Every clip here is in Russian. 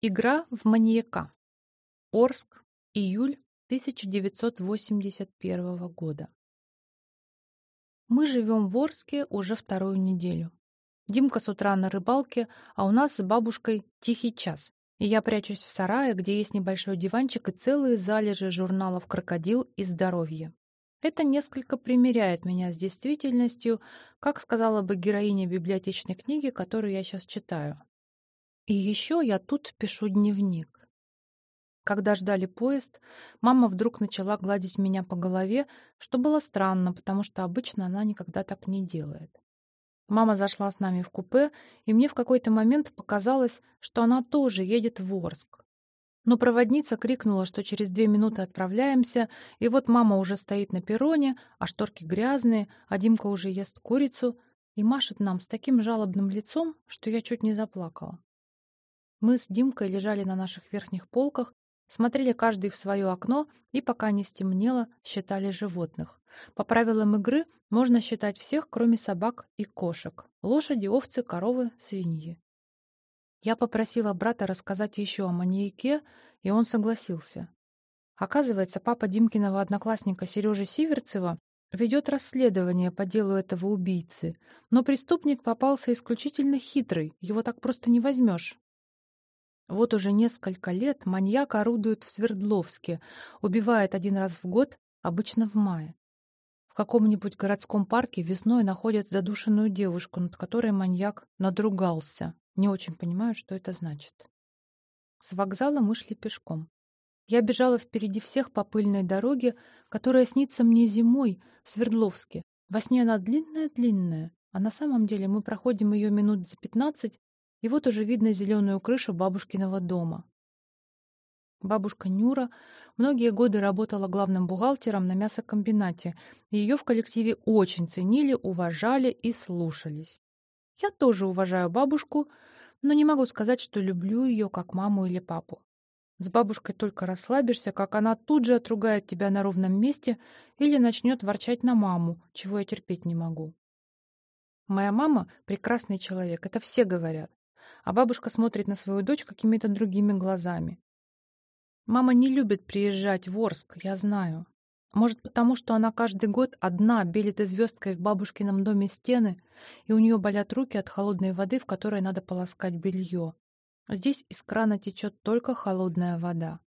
Игра в маньяка. Орск, июль 1981 года. Мы живем в Орске уже вторую неделю. Димка с утра на рыбалке, а у нас с бабушкой тихий час. И я прячусь в сарае, где есть небольшой диванчик и целые залежи журналов «Крокодил» и «Здоровье». Это несколько примеряет меня с действительностью, как сказала бы героиня библиотечной книги, которую я сейчас читаю. И еще я тут пишу дневник. Когда ждали поезд, мама вдруг начала гладить меня по голове, что было странно, потому что обычно она никогда так не делает. Мама зашла с нами в купе, и мне в какой-то момент показалось, что она тоже едет в Орск. Но проводница крикнула, что через две минуты отправляемся, и вот мама уже стоит на перроне, а шторки грязные, а Димка уже ест курицу и машет нам с таким жалобным лицом, что я чуть не заплакала. Мы с Димкой лежали на наших верхних полках, смотрели каждый в свое окно и, пока не стемнело, считали животных. По правилам игры можно считать всех, кроме собак и кошек. Лошади, овцы, коровы, свиньи. Я попросила брата рассказать еще о маньяке, и он согласился. Оказывается, папа Димкиного одноклассника Сережи Сиверцева ведет расследование по делу этого убийцы, но преступник попался исключительно хитрый, его так просто не возьмешь. Вот уже несколько лет маньяк орудует в Свердловске, убивает один раз в год, обычно в мае. В каком-нибудь городском парке весной находят задушенную девушку, над которой маньяк надругался. Не очень понимаю, что это значит. С вокзала мы шли пешком. Я бежала впереди всех по пыльной дороге, которая снится мне зимой в Свердловске. Во сне она длинная-длинная, а на самом деле мы проходим ее минут за пятнадцать, и вот уже видно зеленую крышу бабушкиного дома. Бабушка Нюра многие годы работала главным бухгалтером на мясокомбинате, и ее в коллективе очень ценили, уважали и слушались. Я тоже уважаю бабушку, но не могу сказать, что люблю ее как маму или папу. С бабушкой только расслабишься, как она тут же отругает тебя на ровном месте или начнет ворчать на маму, чего я терпеть не могу. Моя мама — прекрасный человек, это все говорят а бабушка смотрит на свою дочь какими-то другими глазами. Мама не любит приезжать в Орск, я знаю. Может, потому что она каждый год одна белит звездкой в бабушкином доме стены, и у нее болят руки от холодной воды, в которой надо полоскать белье. Здесь из крана течет только холодная вода.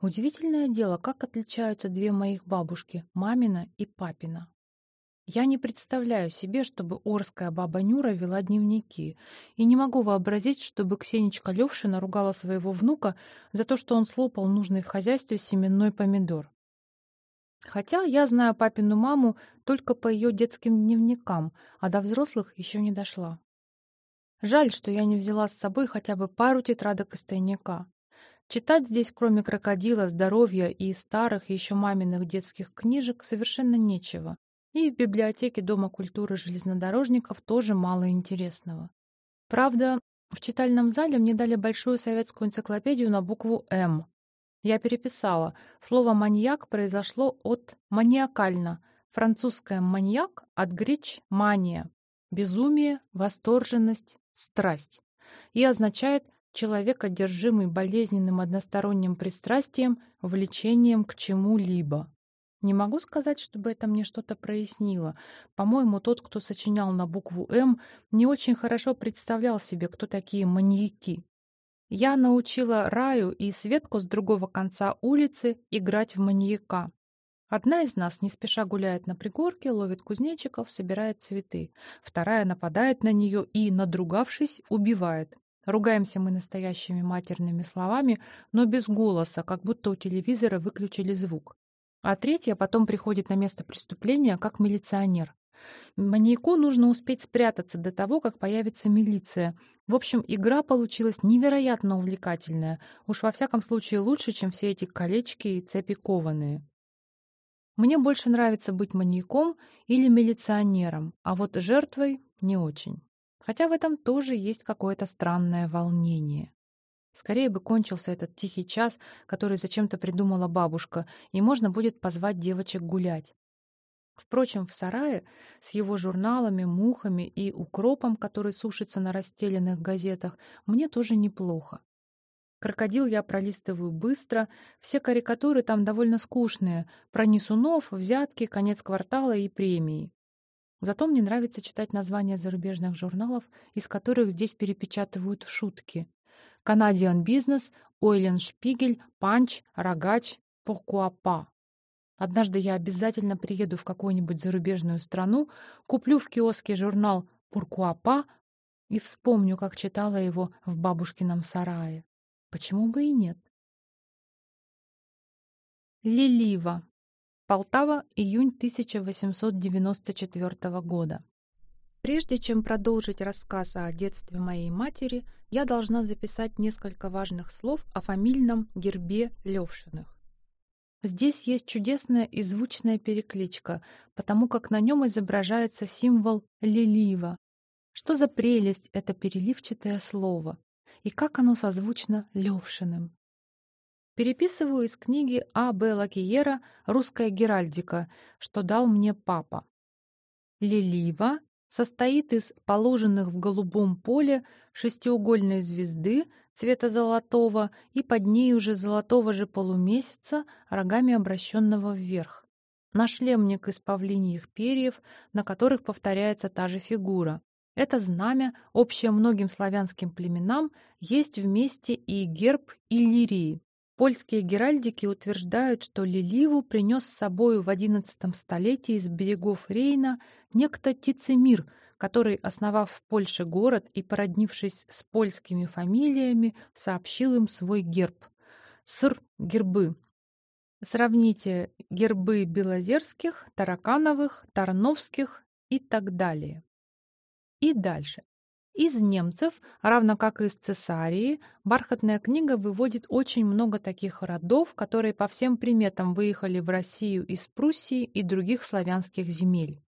Удивительное дело, как отличаются две моих бабушки, мамина и папина. Я не представляю себе, чтобы Орская баба Нюра вела дневники, и не могу вообразить, чтобы Ксенечка Левшина ругала своего внука за то, что он слопал нужный в хозяйстве семенной помидор. Хотя я знаю папину маму только по ее детским дневникам, а до взрослых еще не дошла. Жаль, что я не взяла с собой хотя бы пару тетрадок из тайника. Читать здесь, кроме крокодила, здоровья и старых еще маминых детских книжек, совершенно нечего. И в библиотеке Дома культуры железнодорожников тоже мало интересного. Правда, в читальном зале мне дали большую советскую энциклопедию на букву «М». Я переписала. Слово «маньяк» произошло от «маниакально», французское «маньяк» от греч «мания», безумие, восторженность, страсть, и означает человек, одержимый болезненным односторонним пристрастием, влечением к чему-либо. Не могу сказать, чтобы это мне что-то прояснило. По-моему, тот, кто сочинял на букву «М», не очень хорошо представлял себе, кто такие маньяки. Я научила Раю и Светку с другого конца улицы играть в маньяка. Одна из нас не спеша гуляет на пригорке, ловит кузнечиков, собирает цветы. Вторая нападает на нее и, надругавшись, убивает. Ругаемся мы настоящими матерными словами, но без голоса, как будто у телевизора выключили звук а третья потом приходит на место преступления как милиционер. Маньяку нужно успеть спрятаться до того, как появится милиция. В общем, игра получилась невероятно увлекательная. Уж во всяком случае лучше, чем все эти колечки и цепи кованые. Мне больше нравится быть маньяком или милиционером, а вот жертвой не очень. Хотя в этом тоже есть какое-то странное волнение. Скорее бы кончился этот тихий час, который зачем-то придумала бабушка, и можно будет позвать девочек гулять. Впрочем, в сарае с его журналами, мухами и укропом, который сушится на расстеленных газетах, мне тоже неплохо. Крокодил я пролистываю быстро, все карикатуры там довольно скучные, про несунов, взятки, конец квартала и премии. Зато мне нравится читать названия зарубежных журналов, из которых здесь перепечатывают шутки. Canadian Business, Ойлен Шпигель, Панч, Рогач, Покуапа. Однажды я обязательно приеду в какую-нибудь зарубежную страну, куплю в киоске журнал «Пуркуапа» и вспомню, как читала его в бабушкином сарае. Почему бы и нет? Лилива. Полтава, июнь 1894 года. Прежде чем продолжить рассказ о детстве моей матери, я должна записать несколько важных слов о фамильном гербе Левшиных. Здесь есть чудесная и звучная перекличка, потому как на нем изображается символ лилива. Что за прелесть это переливчатое слово? И как оно созвучно Левшиным? Переписываю из книги А. Б. Лакиера «Русская геральдика», что дал мне папа. Лилива состоит из положенных в голубом поле шестиугольной звезды цвета золотого и под ней уже золотого же полумесяца, рогами обращенного вверх. Нашлемник из павлиньих перьев, на которых повторяется та же фигура. Это знамя, общее многим славянским племенам, есть вместе и герб Иллирии. Польские геральдики утверждают, что Лиливу принес с собою в XI столетии из берегов Рейна некто Тицемир, который, основав в Польше город и породнившись с польскими фамилиями, сообщил им свой герб. Сыр — гербы. Сравните гербы Белозерских, Таракановых, Тарновских и так далее. И дальше. Из немцев, равно как и из Цесарии, бархатная книга выводит очень много таких родов, которые по всем приметам выехали в Россию из Пруссии и других славянских земель.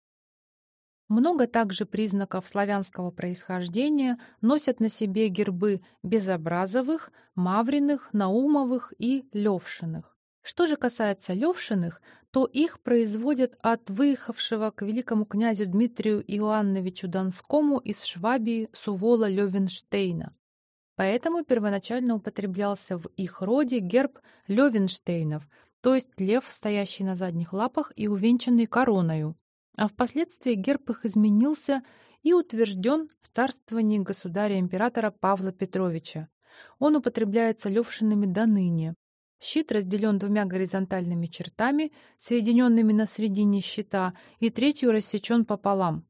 Много также признаков славянского происхождения носят на себе гербы Безобразовых, Мавриных, Наумовых и Левшиных. Что же касается Левшиных, то их производят от выехавшего к великому князю Дмитрию Иоанновичу Донскому из Швабии Сувола Левенштейна. Поэтому первоначально употреблялся в их роде герб Левенштейнов, то есть лев, стоящий на задних лапах и увенчанный короною, а впоследствии герб их изменился и утвержден в царствовании государя-императора Павла Петровича. Он употребляется левшинами до ныне. Щит разделен двумя горизонтальными чертами, соединенными на середине щита, и третью рассечен пополам.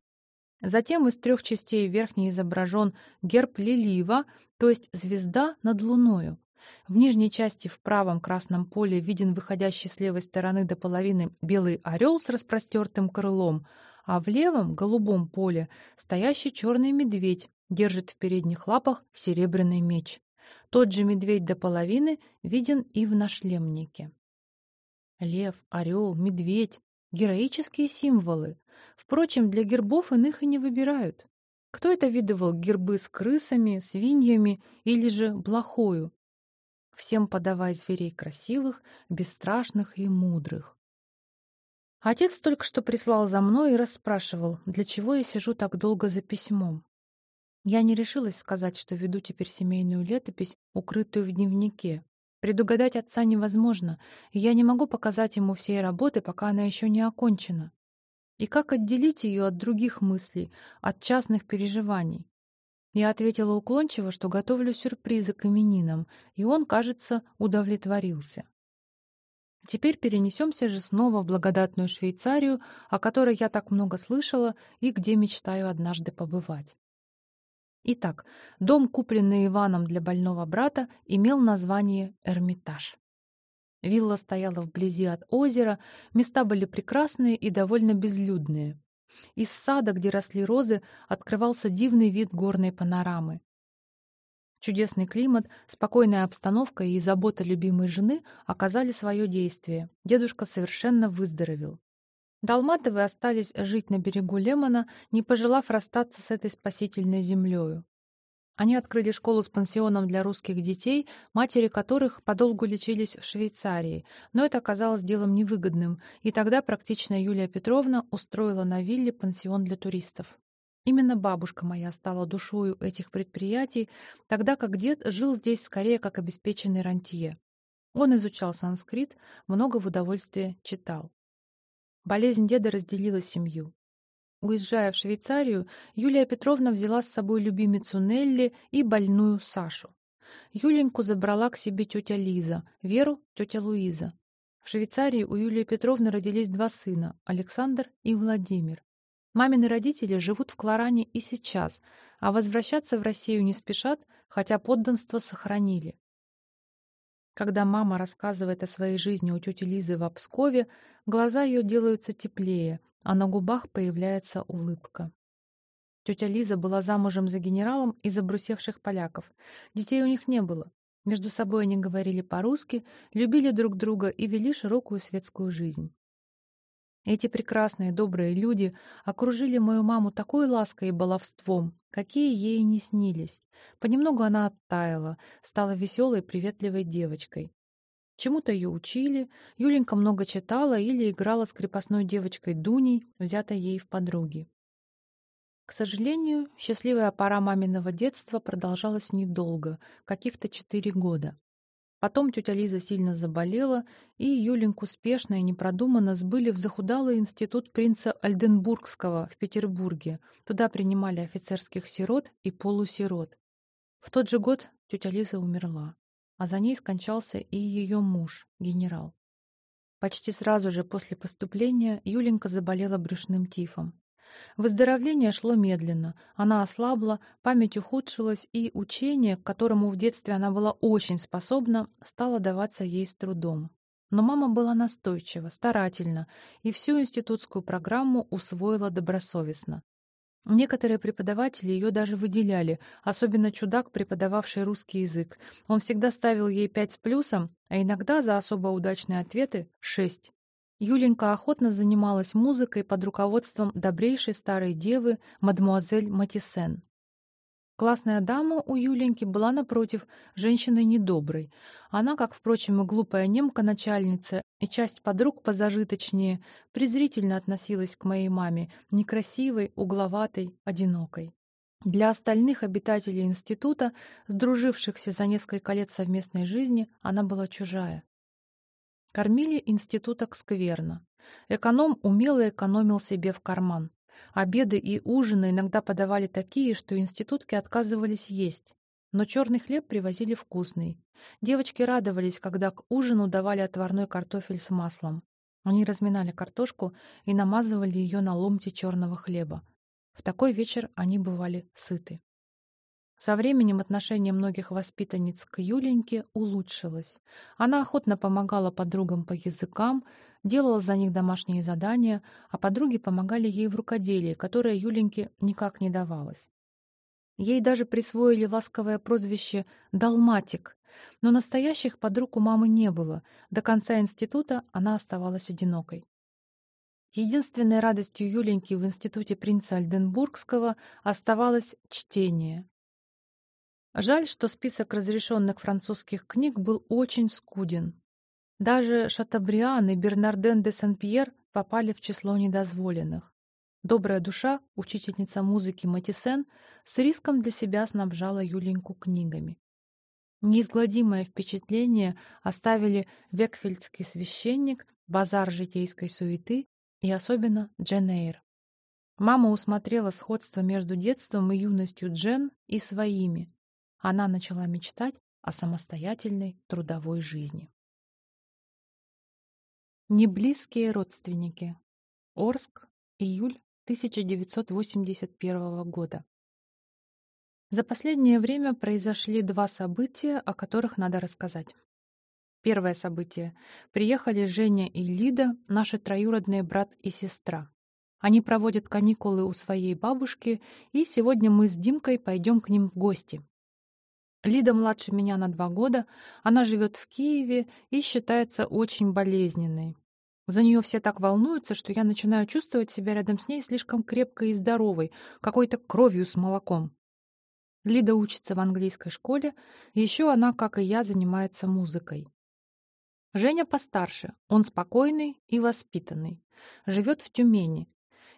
Затем из трех частей верхней изображен герб Лилива, то есть звезда над луною. В нижней части в правом красном поле виден выходящий с левой стороны до половины белый орел с распростертым крылом, а в левом, голубом поле, стоящий черный медведь держит в передних лапах серебряный меч. Тот же медведь до половины виден и в нашлемнике. Лев, орел, медведь — героические символы. Впрочем, для гербов иных и не выбирают. Кто это видывал гербы с крысами, свиньями или же блохою? Всем подавай зверей красивых, бесстрашных и мудрых. Отец только что прислал за мной и расспрашивал, для чего я сижу так долго за письмом. Я не решилась сказать, что веду теперь семейную летопись, укрытую в дневнике. Предугадать отца невозможно, и я не могу показать ему всей работы, пока она еще не окончена. И как отделить ее от других мыслей, от частных переживаний? Я ответила уклончиво, что готовлю сюрпризы к именинам, и он, кажется, удовлетворился. Теперь перенесемся же снова в благодатную Швейцарию, о которой я так много слышала и где мечтаю однажды побывать. Итак, дом, купленный Иваном для больного брата, имел название «Эрмитаж». Вилла стояла вблизи от озера, места были прекрасные и довольно безлюдные. Из сада, где росли розы, открывался дивный вид горной панорамы. Чудесный климат, спокойная обстановка и забота любимой жены оказали свое действие. Дедушка совершенно выздоровел. Далматовы остались жить на берегу Лемона, не пожелав расстаться с этой спасительной землею. Они открыли школу с пансионом для русских детей, матери которых подолгу лечились в Швейцарии, но это оказалось делом невыгодным, и тогда практичная Юлия Петровна устроила на вилле пансион для туристов. Именно бабушка моя стала душою этих предприятий, тогда как дед жил здесь скорее как обеспеченный рантье. Он изучал санскрит, много в удовольствие читал. Болезнь деда разделила семью. Уезжая в Швейцарию, Юлия Петровна взяла с собой любимицу Нелли и больную Сашу. Юленьку забрала к себе тетя Лиза, Веру — тетя Луиза. В Швейцарии у Юлии Петровны родились два сына — Александр и Владимир. Мамины родители живут в Кларане и сейчас, а возвращаться в Россию не спешат, хотя подданство сохранили. Когда мама рассказывает о своей жизни у тети Лизы в Обскове, глаза ее делаются теплее, а на губах появляется улыбка. Тетя Лиза была замужем за генералом из обрусевших поляков. Детей у них не было. Между собой они говорили по-русски, любили друг друга и вели широкую светскую жизнь. Эти прекрасные, добрые люди окружили мою маму такой лаской и баловством, какие ей не снились. Понемногу она оттаяла, стала веселой, приветливой девочкой. Чему-то ее учили, Юленька много читала или играла с крепостной девочкой Дуней, взятой ей в подруги. К сожалению, счастливая пора маминого детства продолжалась недолго, каких-то четыре года. Потом тетя Лиза сильно заболела, и Юленьку спешно и непродуманно сбыли в захудалый институт принца Альденбургского в Петербурге. Туда принимали офицерских сирот и полусирот. В тот же год тетя Лиза умерла а за ней скончался и ее муж, генерал. Почти сразу же после поступления Юленька заболела брюшным тифом. Выздоровление шло медленно, она ослабла, память ухудшилась, и учение, к которому в детстве она была очень способна, стало даваться ей с трудом. Но мама была настойчива, старательна, и всю институтскую программу усвоила добросовестно. Некоторые преподаватели ее даже выделяли, особенно чудак, преподававший русский язык. Он всегда ставил ей пять с плюсом, а иногда за особо удачные ответы — шесть. Юленька охотно занималась музыкой под руководством добрейшей старой девы мадмуазель Матисен. Классная дама у Юленьки была, напротив, женщиной недоброй. Она, как, впрочем, и глупая немка-начальница, и часть подруг позажиточнее, презрительно относилась к моей маме, некрасивой, угловатой, одинокой. Для остальных обитателей института, сдружившихся за несколько лет совместной жизни, она была чужая. Кормили институток скверно. Эконом умело экономил себе в карман. Обеды и ужины иногда подавали такие, что институтки отказывались есть. Но черный хлеб привозили вкусный. Девочки радовались, когда к ужину давали отварной картофель с маслом. Они разминали картошку и намазывали ее на ломти черного хлеба. В такой вечер они бывали сыты. Со временем отношение многих воспитанниц к Юленьке улучшилось. Она охотно помогала подругам по языкам, делала за них домашние задания, а подруги помогали ей в рукоделии, которое Юленьке никак не давалось. Ей даже присвоили ласковое прозвище «Далматик», но настоящих подруг у мамы не было. До конца института она оставалась одинокой. Единственной радостью Юленьки в институте принца Альденбургского оставалось чтение. Жаль, что список разрешенных французских книг был очень скуден. Даже Шатабриан и Бернарден де Сен-Пьер попали в число недозволенных. Добрая душа, учительница музыки Матисен, с риском для себя снабжала Юленьку книгами. Неизгладимое впечатление оставили Векфельдский священник, базар житейской суеты и особенно Джен Эйр. Мама усмотрела сходство между детством и юностью Джен и своими, она начала мечтать о самостоятельной трудовой жизни. Неблизкие родственники. Орск, июль 1981 года. За последнее время произошли два события, о которых надо рассказать. Первое событие. Приехали Женя и Лида, наши троюродные брат и сестра. Они проводят каникулы у своей бабушки, и сегодня мы с Димкой пойдем к ним в гости. Лида младше меня на два года, она живет в Киеве и считается очень болезненной. За нее все так волнуются, что я начинаю чувствовать себя рядом с ней слишком крепкой и здоровой, какой-то кровью с молоком. Лида учится в английской школе, еще она, как и я, занимается музыкой. Женя постарше, он спокойный и воспитанный. Живет в Тюмени.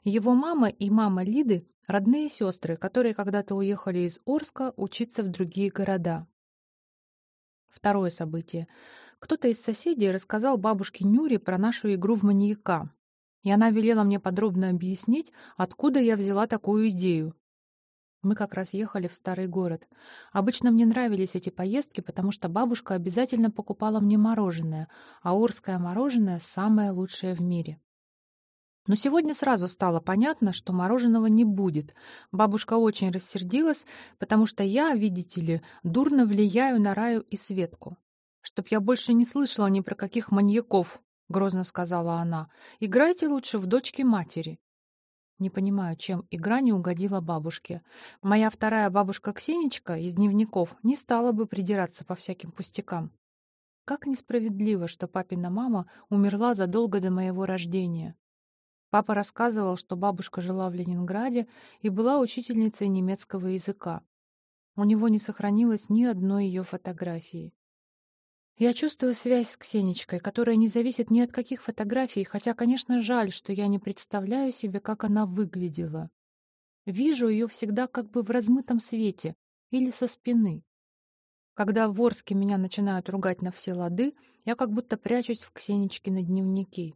Его мама и мама Лиды Родные сестры, которые когда-то уехали из Орска учиться в другие города. Второе событие. Кто-то из соседей рассказал бабушке Нюре про нашу игру в маньяка. И она велела мне подробно объяснить, откуда я взяла такую идею. Мы как раз ехали в старый город. Обычно мне нравились эти поездки, потому что бабушка обязательно покупала мне мороженое, а урское мороженое самое лучшее в мире. Но сегодня сразу стало понятно, что мороженого не будет. Бабушка очень рассердилась, потому что я, видите ли, дурно влияю на Раю и Светку. «Чтоб я больше не слышала ни про каких маньяков», — грозно сказала она. «Играйте лучше в дочки матери». Не понимаю, чем игра не угодила бабушке. Моя вторая бабушка Ксенечка из дневников не стала бы придираться по всяким пустякам. Как несправедливо, что папина мама умерла задолго до моего рождения. Папа рассказывал, что бабушка жила в Ленинграде и была учительницей немецкого языка. У него не сохранилось ни одной ее фотографии. Я чувствую связь с Ксенечкой, которая не зависит ни от каких фотографий, хотя, конечно, жаль, что я не представляю себе, как она выглядела. Вижу ее всегда как бы в размытом свете или со спины. Когда в Орске меня начинают ругать на все лады, я как будто прячусь в Ксенечкины дневники.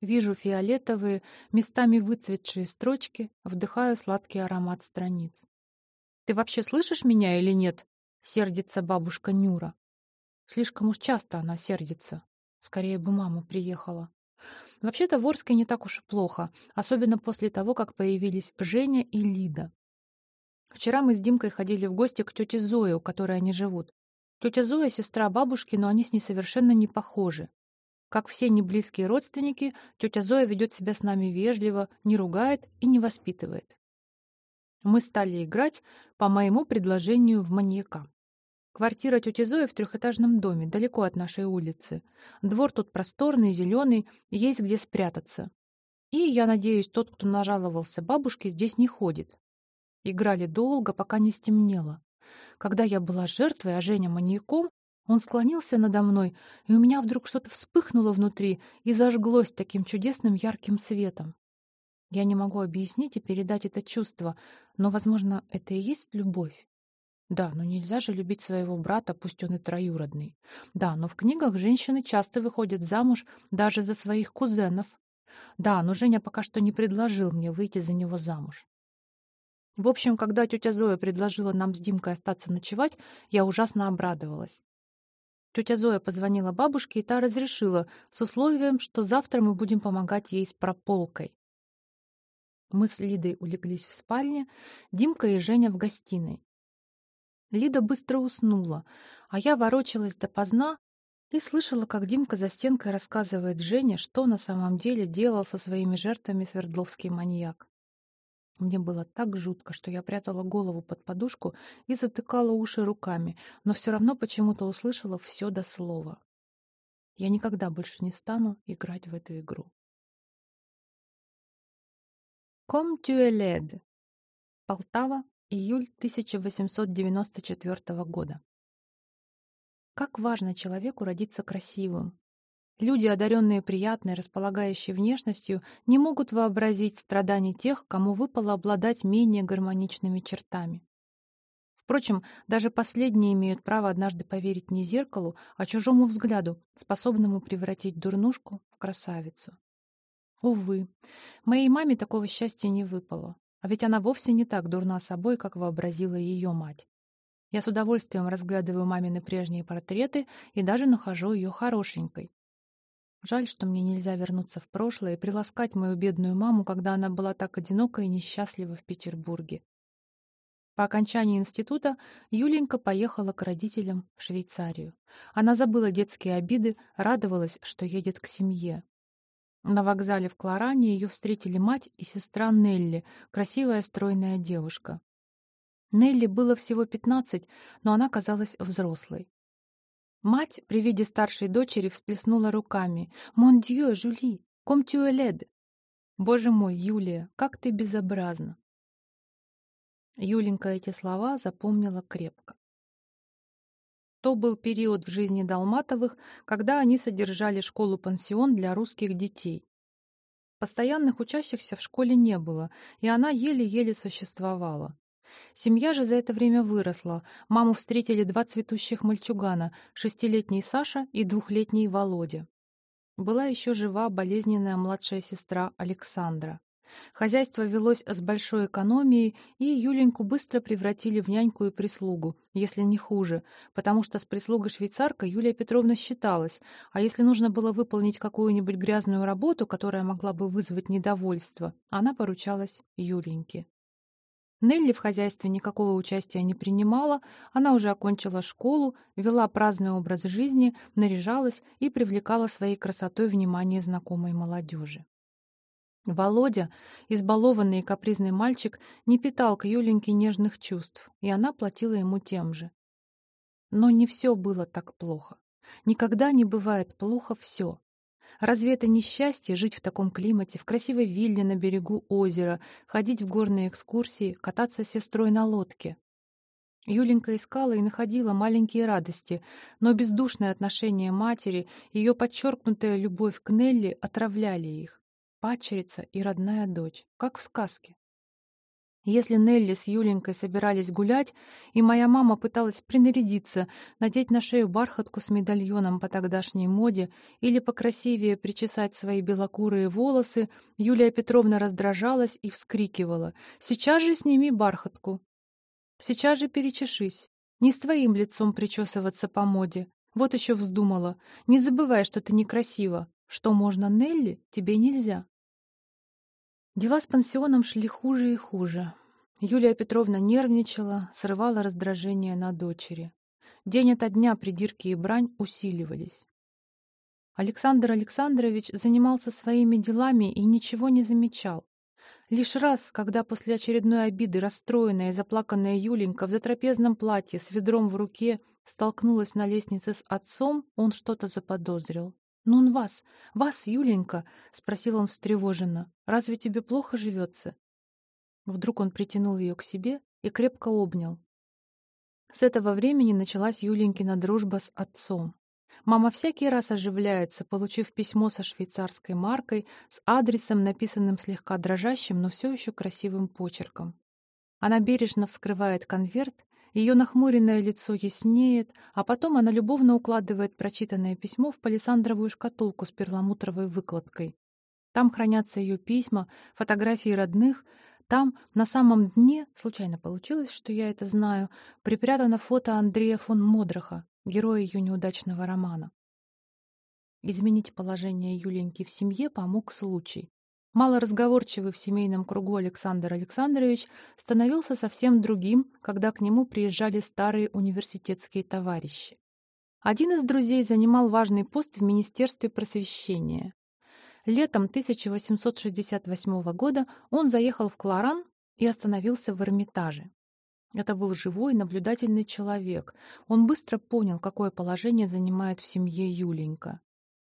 Вижу фиолетовые, местами выцветшие строчки, вдыхаю сладкий аромат страниц. «Ты вообще слышишь меня или нет?» — сердится бабушка Нюра. Слишком уж часто она сердится. Скорее бы мама приехала. Вообще-то в Орске не так уж и плохо, особенно после того, как появились Женя и Лида. Вчера мы с Димкой ходили в гости к тете Зое, у которой они живут. Тетя Зоя — сестра бабушки, но они с ней совершенно не похожи. Как все неблизкие родственники, тетя Зоя ведет себя с нами вежливо, не ругает и не воспитывает. Мы стали играть по моему предложению в маньяка. Квартира тети Зои в трехэтажном доме, далеко от нашей улицы. Двор тут просторный, зеленый, есть где спрятаться. И, я надеюсь, тот, кто нажаловался бабушке, здесь не ходит. Играли долго, пока не стемнело. Когда я была жертвой, а Женя маньяком, он склонился надо мной, и у меня вдруг что-то вспыхнуло внутри и зажглось таким чудесным ярким светом. Я не могу объяснить и передать это чувство, но, возможно, это и есть любовь. Да, но нельзя же любить своего брата, пусть он и троюродный. Да, но в книгах женщины часто выходят замуж даже за своих кузенов. Да, но Женя пока что не предложил мне выйти за него замуж. В общем, когда тетя Зоя предложила нам с Димкой остаться ночевать, я ужасно обрадовалась. Тетя Зоя позвонила бабушке, и та разрешила, с условием, что завтра мы будем помогать ей с прополкой. Мы с Лидой улеглись в спальне, Димка и Женя в гостиной. Лида быстро уснула, а я ворочалась допоздна и слышала, как Димка за стенкой рассказывает Жене, что на самом деле делал со своими жертвами Свердловский маньяк. Мне было так жутко, что я прятала голову под подушку и затыкала уши руками, но все равно почему-то услышала все до слова. Я никогда больше не стану играть в эту игру. Ком Тюэлед. Полтава, июль 1894 года. Как важно человеку родиться красивым, Люди, одаренные приятной, располагающей внешностью, не могут вообразить страданий тех, кому выпало обладать менее гармоничными чертами. Впрочем, даже последние имеют право однажды поверить не зеркалу, а чужому взгляду, способному превратить дурнушку в красавицу. Увы, моей маме такого счастья не выпало, а ведь она вовсе не так дурна собой, как вообразила ее мать. Я с удовольствием разглядываю мамины прежние портреты и даже нахожу ее хорошенькой. Жаль, что мне нельзя вернуться в прошлое и приласкать мою бедную маму, когда она была так одинока и несчастлива в Петербурге. По окончании института Юленька поехала к родителям в Швейцарию. Она забыла детские обиды, радовалась, что едет к семье. На вокзале в Кларане ее встретили мать и сестра Нелли, красивая стройная девушка. Нелли было всего пятнадцать, но она казалась взрослой. Мать при виде старшей дочери всплеснула руками. «Мон дьё, Жюли! Ком тюэлед!» «Боже мой, Юлия, как ты безобразна!» Юленька эти слова запомнила крепко. То был период в жизни Долматовых, когда они содержали школу-пансион для русских детей. Постоянных учащихся в школе не было, и она еле-еле существовала. Семья же за это время выросла. Маму встретили два цветущих мальчугана, шестилетний Саша и двухлетний Володя. Была еще жива болезненная младшая сестра Александра. Хозяйство велось с большой экономией, и Юленьку быстро превратили в няньку и прислугу, если не хуже, потому что с прислугой швейцарка Юлия Петровна считалась, а если нужно было выполнить какую-нибудь грязную работу, которая могла бы вызвать недовольство, она поручалась Юленьке. Нелли в хозяйстве никакого участия не принимала, она уже окончила школу, вела праздный образ жизни, наряжалась и привлекала своей красотой внимание знакомой молодежи. Володя, избалованный и капризный мальчик, не питал к Юленьке нежных чувств, и она платила ему тем же. Но не все было так плохо. Никогда не бывает плохо все. Разве это не счастье жить в таком климате, в красивой вилле на берегу озера, ходить в горные экскурсии, кататься с сестрой на лодке? Юленька искала и находила маленькие радости, но бездушное отношение матери, ее подчеркнутая любовь к Нелли отравляли их. Падчерица и родная дочь, как в сказке. Если Нелли с Юленькой собирались гулять, и моя мама пыталась принарядиться, надеть на шею бархатку с медальоном по тогдашней моде или покрасивее причесать свои белокурые волосы, Юлия Петровна раздражалась и вскрикивала. «Сейчас же сними бархатку! Сейчас же перечешись! Не с твоим лицом причесываться по моде! Вот еще вздумала! Не забывай, что ты некрасива! Что можно Нелли, тебе нельзя!» Дела с пансионом шли хуже и хуже. Юлия Петровна нервничала, срывала раздражение на дочери. День ото дня придирки и брань усиливались. Александр Александрович занимался своими делами и ничего не замечал. Лишь раз, когда после очередной обиды расстроенная и заплаканная Юленька в затрапезном платье с ведром в руке столкнулась на лестнице с отцом, он что-то заподозрил. «Ну он вас, вас, Юленька?» — спросил он встревоженно. «Разве тебе плохо живется?» Вдруг он притянул ее к себе и крепко обнял. С этого времени началась Юленькина дружба с отцом. Мама всякий раз оживляется, получив письмо со швейцарской маркой с адресом, написанным слегка дрожащим, но все еще красивым почерком. Она бережно вскрывает конверт ее нахмуренное лицо яснеет, а потом она любовно укладывает прочитанное письмо в палисандровую шкатулку с перламутровой выкладкой. Там хранятся ее письма, фотографии родных. Там, на самом дне, случайно получилось, что я это знаю, припрятано фото Андрея фон Модраха, героя ее неудачного романа. Изменить положение Юленьки в семье помог случай. Малоразговорчивый в семейном кругу Александр Александрович становился совсем другим, когда к нему приезжали старые университетские товарищи. Один из друзей занимал важный пост в Министерстве просвещения. Летом 1868 года он заехал в Кларан и остановился в Эрмитаже. Это был живой, наблюдательный человек. Он быстро понял, какое положение занимает в семье Юленька.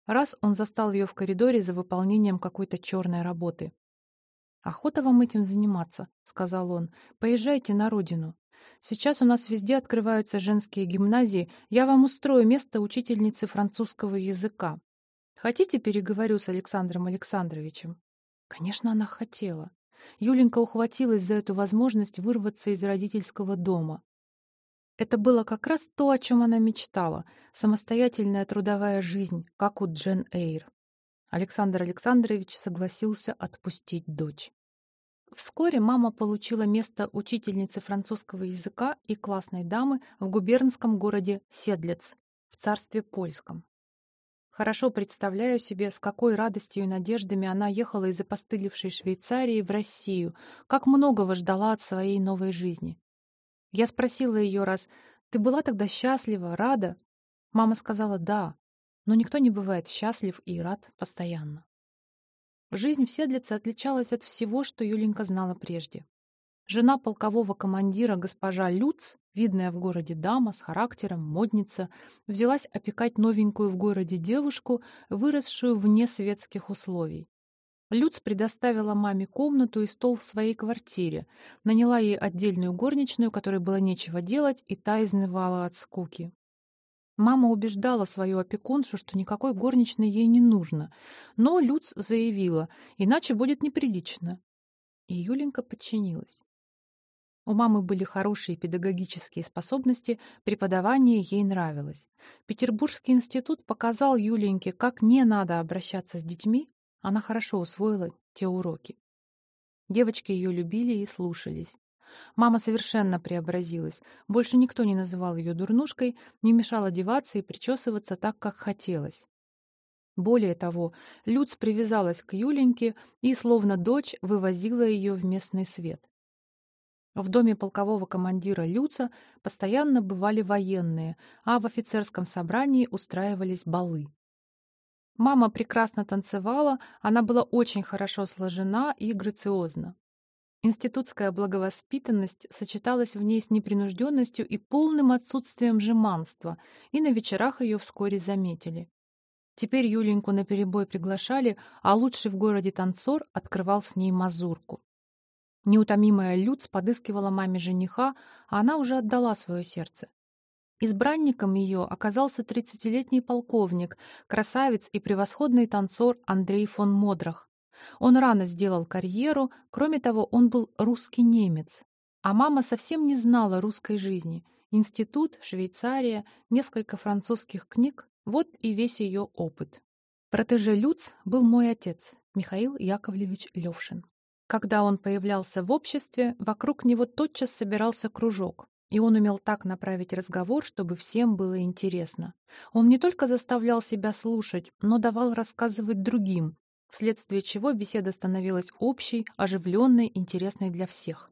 Раз он застал ее в коридоре за выполнением какой-то черной работы. «Охота вам этим заниматься», — сказал он. «Поезжайте на родину. Сейчас у нас везде открываются женские гимназии. Я вам устрою место учительницы французского языка. Хотите, переговорю с Александром Александровичем?» Конечно, она хотела. Юленька ухватилась за эту возможность вырваться из родительского дома. Это было как раз то, о чем она мечтала — самостоятельная трудовая жизнь, как у Джен Эйр. Александр Александрович согласился отпустить дочь. Вскоре мама получила место учительницы французского языка и классной дамы в губернском городе Седлец в царстве польском. Хорошо представляю себе, с какой радостью и надеждами она ехала из опостылевшей Швейцарии в Россию, как многого ждала от своей новой жизни. Я спросила ее раз, «Ты была тогда счастлива, рада?» Мама сказала «да», но никто не бывает счастлив и рад постоянно. Жизнь в Седлице отличалась от всего, что Юленька знала прежде. Жена полкового командира госпожа Люц, видная в городе дама с характером, модница, взялась опекать новенькую в городе девушку, выросшую вне светских условий. Люц предоставила маме комнату и стол в своей квартире, наняла ей отдельную горничную, которой было нечего делать, и та изнывала от скуки. Мама убеждала свою опекуншу, что никакой горничной ей не нужно, но Люц заявила, иначе будет неприлично. И Юленька подчинилась. У мамы были хорошие педагогические способности, преподавание ей нравилось. Петербургский институт показал Юленьке, как не надо обращаться с детьми, она хорошо усвоила те уроки. Девочки ее любили и слушались. Мама совершенно преобразилась. Больше никто не называл ее дурнушкой, не мешал одеваться и причесываться так, как хотелось. Более того, Люц привязалась к Юленьке и, словно дочь, вывозила ее в местный свет. В доме полкового командира Люца постоянно бывали военные, а в офицерском собрании устраивались балы. Мама прекрасно танцевала, она была очень хорошо сложена и грациозна. Институтская благовоспитанность сочеталась в ней с непринужденностью и полным отсутствием жеманства, и на вечерах ее вскоре заметили. Теперь Юленьку наперебой приглашали, а лучший в городе танцор открывал с ней мазурку. Неутомимая Люц подыскивала маме жениха, а она уже отдала свое сердце. Избранником ее оказался тридцатилетний полковник, красавец и превосходный танцор Андрей фон Модрах. Он рано сделал карьеру, кроме того, он был русский немец. А мама совсем не знала русской жизни. Институт, Швейцария, несколько французских книг — вот и весь ее опыт. Протеже Люц был мой отец, Михаил Яковлевич Левшин. Когда он появлялся в обществе, вокруг него тотчас собирался кружок, и он умел так направить разговор, чтобы всем было интересно. Он не только заставлял себя слушать, но давал рассказывать другим, вследствие чего беседа становилась общей, оживленной, интересной для всех.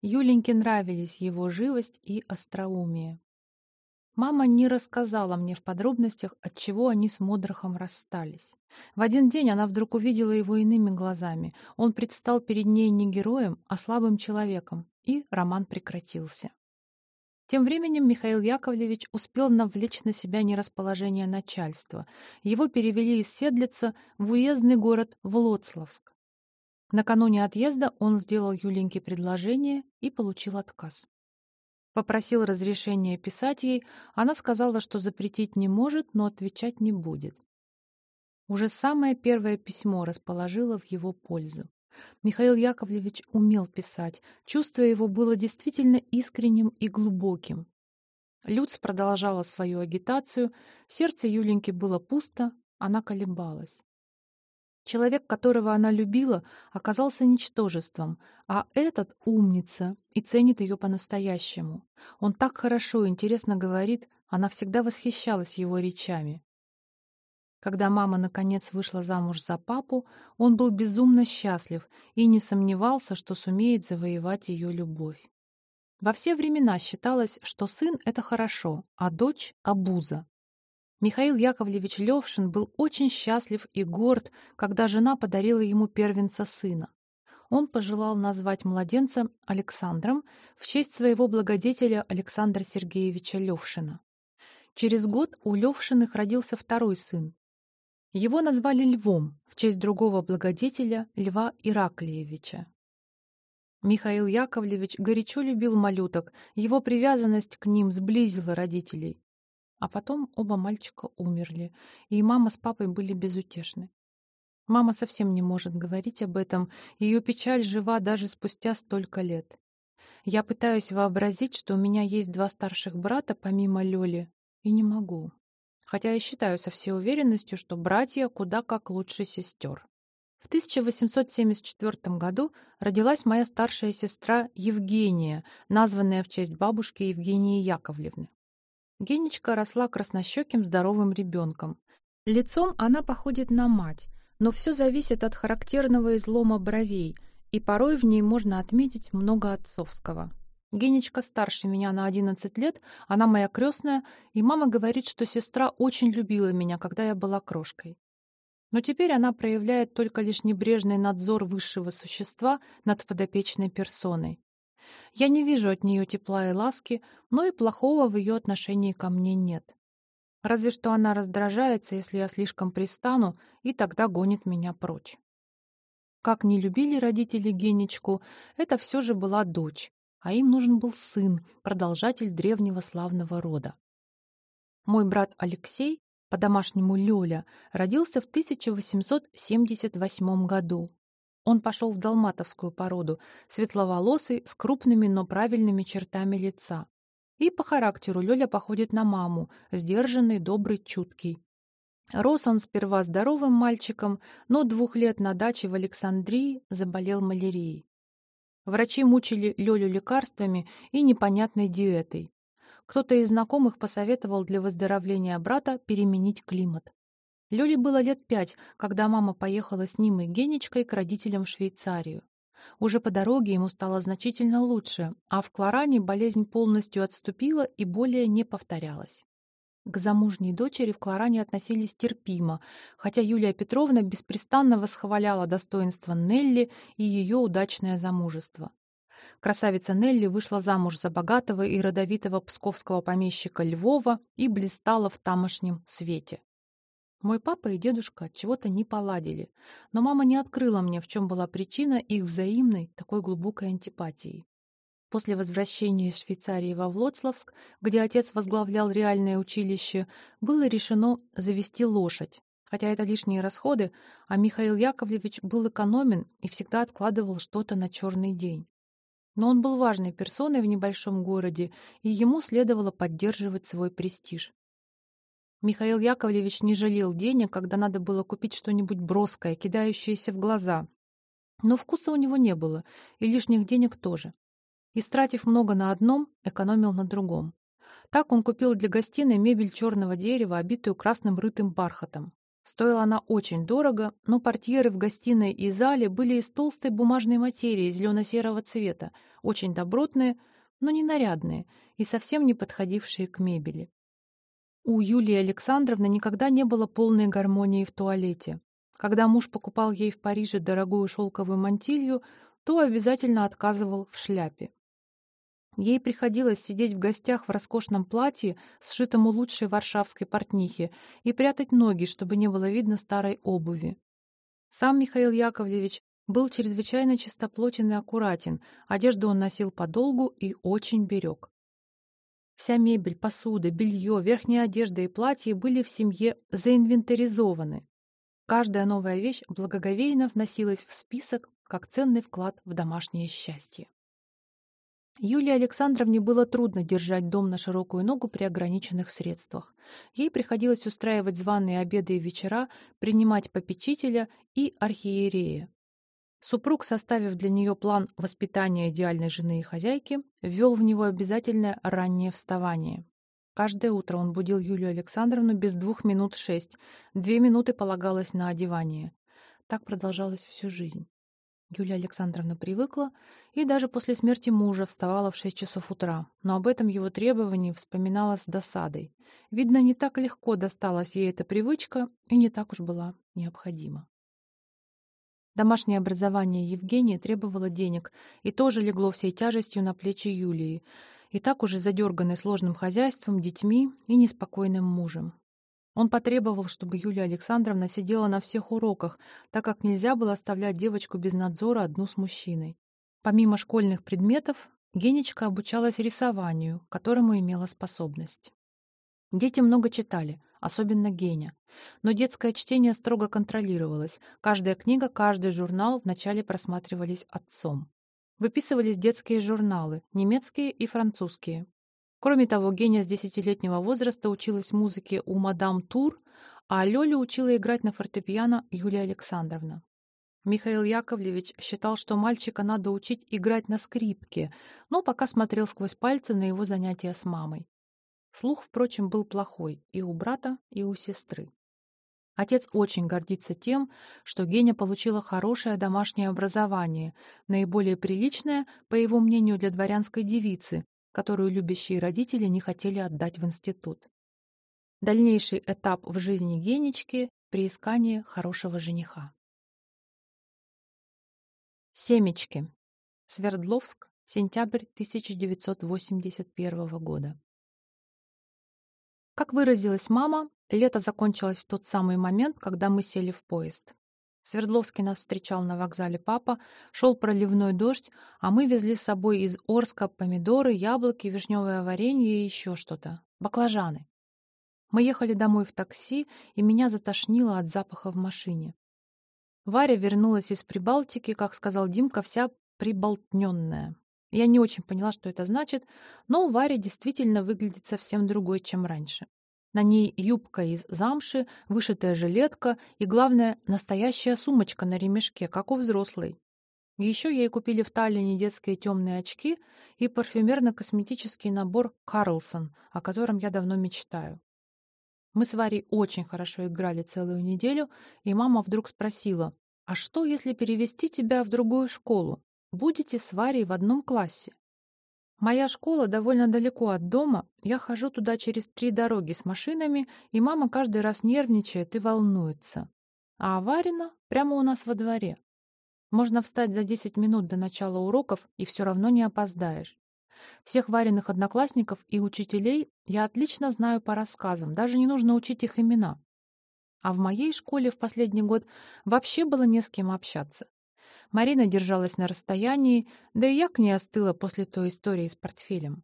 Юленьке нравились его живость и остроумие. Мама не рассказала мне в подробностях, от чего они с Модрахом расстались. В один день она вдруг увидела его иными глазами. Он предстал перед ней не героем, а слабым человеком, и роман прекратился. Тем временем Михаил Яковлевич успел навлечь на себя нерасположение начальства. Его перевели из Седлица в уездный город Влоцлавск. Накануне отъезда он сделал Юленьке предложение и получил отказ. Попросил разрешения писать ей, она сказала, что запретить не может, но отвечать не будет. Уже самое первое письмо расположило в его пользу. Михаил Яковлевич умел писать, чувство его было действительно искренним и глубоким. Люц продолжала свою агитацию, сердце Юленьки было пусто, она колебалась. Человек, которого она любила, оказался ничтожеством, а этот — умница и ценит ее по-настоящему. Он так хорошо и интересно говорит, она всегда восхищалась его речами. Когда мама наконец вышла замуж за папу, он был безумно счастлив и не сомневался, что сумеет завоевать ее любовь. Во все времена считалось, что сын — это хорошо, а дочь — обуза. Михаил Яковлевич Левшин был очень счастлив и горд, когда жена подарила ему первенца сына. Он пожелал назвать младенца Александром в честь своего благодетеля Александра Сергеевича Левшина. Через год у Левшиных родился второй сын. Его назвали Львом в честь другого благодетеля Льва Ираклиевича. Михаил Яковлевич горячо любил малюток, его привязанность к ним сблизила родителей. А потом оба мальчика умерли, и мама с папой были безутешны. Мама совсем не может говорить об этом, ее печаль жива даже спустя столько лет. Я пытаюсь вообразить, что у меня есть два старших брата, помимо Лёли, и не могу. Хотя я считаю со всей уверенностью, что братья куда как лучше сестер. В 1874 году родилась моя старшая сестра Евгения, названная в честь бабушки Евгении Яковлевны. Генечка росла краснощеким здоровым ребенком. Лицом она походит на мать, но все зависит от характерного излома бровей, и порой в ней можно отметить много отцовского. Генечка старше меня на 11 лет, она моя крестная, и мама говорит, что сестра очень любила меня, когда я была крошкой. Но теперь она проявляет только лишь небрежный надзор высшего существа над подопечной персоной. Я не вижу от нее тепла и ласки, но и плохого в ее отношении ко мне нет. Разве что она раздражается, если я слишком пристану, и тогда гонит меня прочь. Как не любили родители Генечку, это все же была дочь, а им нужен был сын, продолжатель древнего славного рода. Мой брат Алексей, по-домашнему Лёля, родился в 1878 году. Он пошел в далматовскую породу, светловолосый, с крупными, но правильными чертами лица. И по характеру Лёля походит на маму, сдержанный, добрый, чуткий. Рос он сперва здоровым мальчиком, но двух лет на даче в Александрии заболел малярией. Врачи мучили Лёлю лекарствами и непонятной диетой. Кто-то из знакомых посоветовал для выздоровления брата переменить климат. Лёле было лет пять, когда мама поехала с ним и Генечкой к родителям в Швейцарию. Уже по дороге ему стало значительно лучше, а в Кларане болезнь полностью отступила и более не повторялась. К замужней дочери в Кларане относились терпимо, хотя Юлия Петровна беспрестанно восхваляла достоинство Нелли и ее удачное замужество. Красавица Нелли вышла замуж за богатого и родовитого псковского помещика Львова и блистала в тамошнем свете. Мой папа и дедушка от чего-то не поладили, но мама не открыла мне, в чем была причина их взаимной, такой глубокой антипатии. После возвращения из Швейцарии во Влоцлавск, где отец возглавлял реальное училище, было решено завести лошадь. Хотя это лишние расходы, а Михаил Яковлевич был экономен и всегда откладывал что-то на черный день. Но он был важной персоной в небольшом городе, и ему следовало поддерживать свой престиж. Михаил Яковлевич не жалел денег, когда надо было купить что-нибудь броское, кидающееся в глаза. Но вкуса у него не было, и лишних денег тоже. Истратив много на одном, экономил на другом. Так он купил для гостиной мебель черного дерева, обитую красным рытым бархатом. Стоила она очень дорого, но портьеры в гостиной и зале были из толстой бумажной материи зелено-серого цвета, очень добротные, но не нарядные и совсем не подходившие к мебели. У Юлии Александровны никогда не было полной гармонии в туалете. Когда муж покупал ей в Париже дорогую шелковую мантилью, то обязательно отказывал в шляпе. Ей приходилось сидеть в гостях в роскошном платье, сшитом у лучшей варшавской портнихи, и прятать ноги, чтобы не было видно старой обуви. Сам Михаил Яковлевич был чрезвычайно чистоплотен и аккуратен, одежду он носил подолгу и очень берег. Вся мебель, посуда, белье, верхняя одежда и платье были в семье заинвентаризованы. Каждая новая вещь благоговейно вносилась в список как ценный вклад в домашнее счастье. Юлии Александровне было трудно держать дом на широкую ногу при ограниченных средствах. Ей приходилось устраивать званые обеды и вечера, принимать попечителя и архиерея. Супруг, составив для нее план воспитания идеальной жены и хозяйки, ввел в него обязательное раннее вставание. Каждое утро он будил Юлию Александровну без двух минут шесть. Две минуты полагалось на одевание. Так продолжалось всю жизнь. Юлия Александровна привыкла и даже после смерти мужа вставала в шесть часов утра, но об этом его требовании вспоминала с досадой. Видно, не так легко досталась ей эта привычка и не так уж была необходима. Домашнее образование Евгении требовало денег и тоже легло всей тяжестью на плечи Юлии, и так уже задерганной сложным хозяйством, детьми и неспокойным мужем. Он потребовал, чтобы Юлия Александровна сидела на всех уроках, так как нельзя было оставлять девочку без надзора одну с мужчиной. Помимо школьных предметов, Генечка обучалась рисованию, которому имела способность. Дети много читали, особенно Геня. Но детское чтение строго контролировалось. Каждая книга, каждый журнал вначале просматривались отцом. Выписывались детские журналы, немецкие и французские. Кроме того, Геня с десятилетнего возраста училась музыке у мадам Тур, а Лёлю учила играть на фортепиано Юлия Александровна. Михаил Яковлевич считал, что мальчика надо учить играть на скрипке, но пока смотрел сквозь пальцы на его занятия с мамой. Слух, впрочем, был плохой и у брата, и у сестры. Отец очень гордится тем, что Геня получила хорошее домашнее образование, наиболее приличное, по его мнению, для дворянской девицы, которую любящие родители не хотели отдать в институт. Дальнейший этап в жизни Генечки — приискание хорошего жениха. Семечки. Свердловск, сентябрь 1981 года. Как выразилась мама, лето закончилось в тот самый момент, когда мы сели в поезд. В Свердловске нас встречал на вокзале папа, шел проливной дождь, а мы везли с собой из Орска помидоры, яблоки, вишневое варенье и еще что-то. Баклажаны. Мы ехали домой в такси, и меня затошнило от запаха в машине. Варя вернулась из Прибалтики, как сказал Димка, вся приболтненная. Я не очень поняла, что это значит, но Варя действительно выглядит совсем другой, чем раньше. На ней юбка из замши, вышитая жилетка и, главное, настоящая сумочка на ремешке, как у взрослой. Еще ей купили в Таллине детские темные очки и парфюмерно-косметический набор «Карлсон», о котором я давно мечтаю. Мы с Варей очень хорошо играли целую неделю, и мама вдруг спросила, «А что, если перевести тебя в другую школу? Будете с Варей в одном классе?» Моя школа довольно далеко от дома, я хожу туда через три дороги с машинами, и мама каждый раз нервничает и волнуется. А Варина прямо у нас во дворе. Можно встать за 10 минут до начала уроков, и все равно не опоздаешь. Всех Вариных одноклассников и учителей я отлично знаю по рассказам, даже не нужно учить их имена. А в моей школе в последний год вообще было не с кем общаться. Марина держалась на расстоянии, да и я к ней остыла после той истории с портфелем.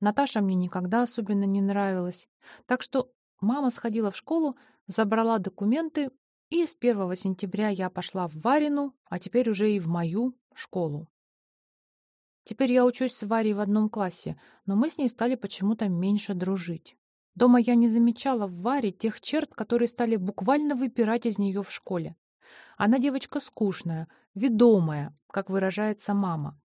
Наташа мне никогда особенно не нравилась, так что мама сходила в школу, забрала документы, и с 1 сентября я пошла в Варину, а теперь уже и в мою школу. Теперь я учусь с Варей в одном классе, но мы с ней стали почему-то меньше дружить. Дома я не замечала в Варе тех черт, которые стали буквально выпирать из нее в школе. Она девочка скучная, ведомая, как выражается мама.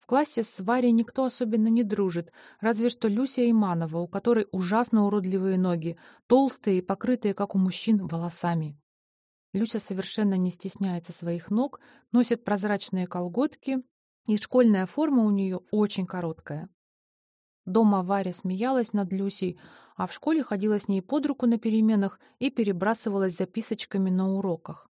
В классе с Варей никто особенно не дружит, разве что Люся Иманова, у которой ужасно уродливые ноги, толстые и покрытые, как у мужчин, волосами. Люся совершенно не стесняется своих ног, носит прозрачные колготки, и школьная форма у нее очень короткая. Дома Варя смеялась над Люсей, а в школе ходила с ней под руку на переменах и перебрасывалась записочками на уроках.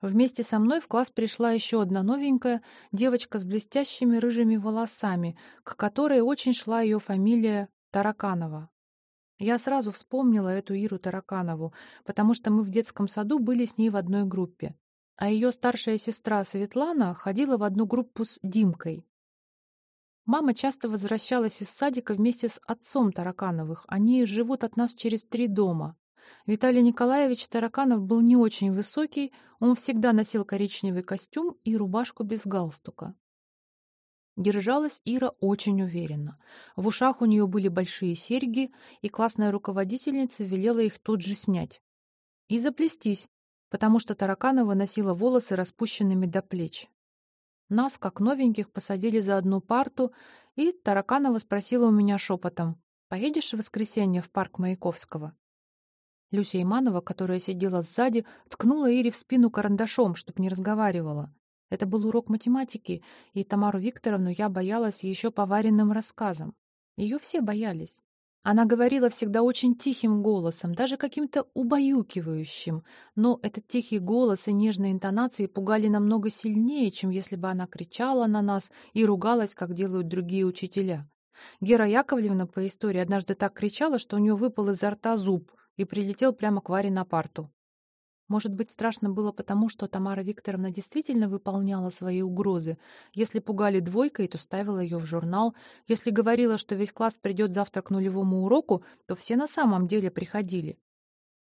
Вместе со мной в класс пришла еще одна новенькая девочка с блестящими рыжими волосами, к которой очень шла ее фамилия Тараканова. Я сразу вспомнила эту Иру Тараканову, потому что мы в детском саду были с ней в одной группе а ее старшая сестра Светлана ходила в одну группу с Димкой. Мама часто возвращалась из садика вместе с отцом Таракановых. Они живут от нас через три дома. Виталий Николаевич Тараканов был не очень высокий, он всегда носил коричневый костюм и рубашку без галстука. Держалась Ира очень уверенно. В ушах у нее были большие серьги, и классная руководительница велела их тут же снять. И заплестись, потому что Тараканова носила волосы распущенными до плеч. Нас, как новеньких, посадили за одну парту, и Тараканова спросила у меня шепотом, «Поедешь в воскресенье в парк Маяковского?» Люся Иманова, которая сидела сзади, ткнула Ире в спину карандашом, чтоб не разговаривала. Это был урок математики, и Тамару Викторовну я боялась еще по вареным рассказам. Ее все боялись. Она говорила всегда очень тихим голосом, даже каким-то убаюкивающим, но этот тихий голос и нежные интонации пугали намного сильнее, чем если бы она кричала на нас и ругалась, как делают другие учителя. Гера Яковлевна по истории однажды так кричала, что у нее выпал изо рта зуб и прилетел прямо к Варе на парту. Может быть, страшно было потому, что Тамара Викторовна действительно выполняла свои угрозы. Если пугали двойкой, то ставила ее в журнал. Если говорила, что весь класс придет завтра к нулевому уроку, то все на самом деле приходили.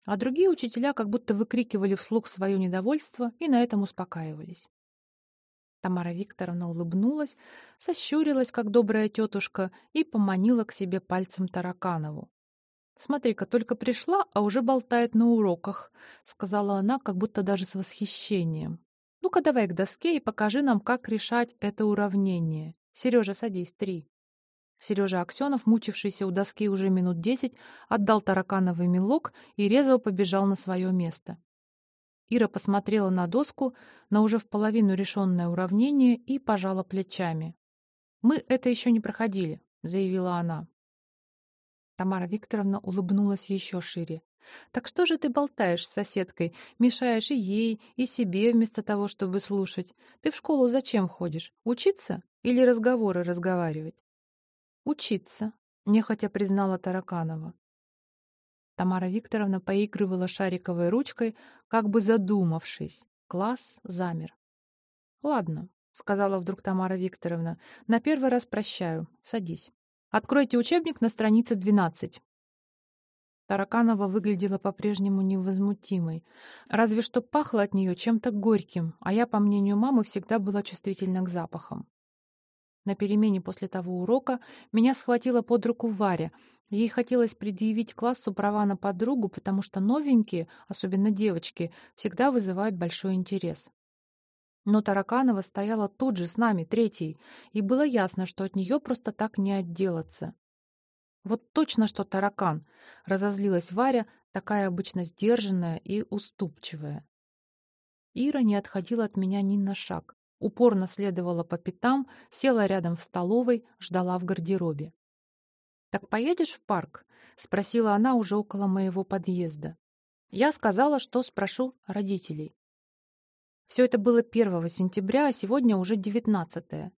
А другие учителя как будто выкрикивали вслух свое недовольство и на этом успокаивались. Тамара Викторовна улыбнулась, сощурилась, как добрая тетушка, и поманила к себе пальцем Тараканову. «Смотри-ка, только пришла, а уже болтает на уроках», — сказала она, как будто даже с восхищением. «Ну-ка давай к доске и покажи нам, как решать это уравнение. Сережа, садись, три». Сережа Аксенов, мучившийся у доски уже минут десять, отдал таракановый мелок и резво побежал на свое место. Ира посмотрела на доску, на уже в половину решенное уравнение и пожала плечами. «Мы это еще не проходили», — заявила она. Тамара Викторовна улыбнулась еще шире. «Так что же ты болтаешь с соседкой? Мешаешь и ей, и себе вместо того, чтобы слушать. Ты в школу зачем ходишь? Учиться или разговоры разговаривать?» «Учиться», — нехотя признала Тараканова. Тамара Викторовна поигрывала шариковой ручкой, как бы задумавшись. Класс замер. «Ладно», — сказала вдруг Тамара Викторовна, — «на первый раз прощаю. Садись». Откройте учебник на странице 12. Тараканова выглядела по-прежнему невозмутимой. Разве что пахло от нее чем-то горьким, а я, по мнению мамы, всегда была чувствительна к запахам. На перемене после того урока меня схватила под руку Варя. Ей хотелось предъявить классу права на подругу, потому что новенькие, особенно девочки, всегда вызывают большой интерес. Но Тараканова стояла тут же с нами, третьей, и было ясно, что от нее просто так не отделаться. Вот точно что таракан, разозлилась Варя, такая обычно сдержанная и уступчивая. Ира не отходила от меня ни на шаг. Упорно следовала по пятам, села рядом в столовой, ждала в гардеробе. «Так поедешь в парк?» — спросила она уже около моего подъезда. Я сказала, что спрошу родителей. Все это было 1 сентября, а сегодня уже 19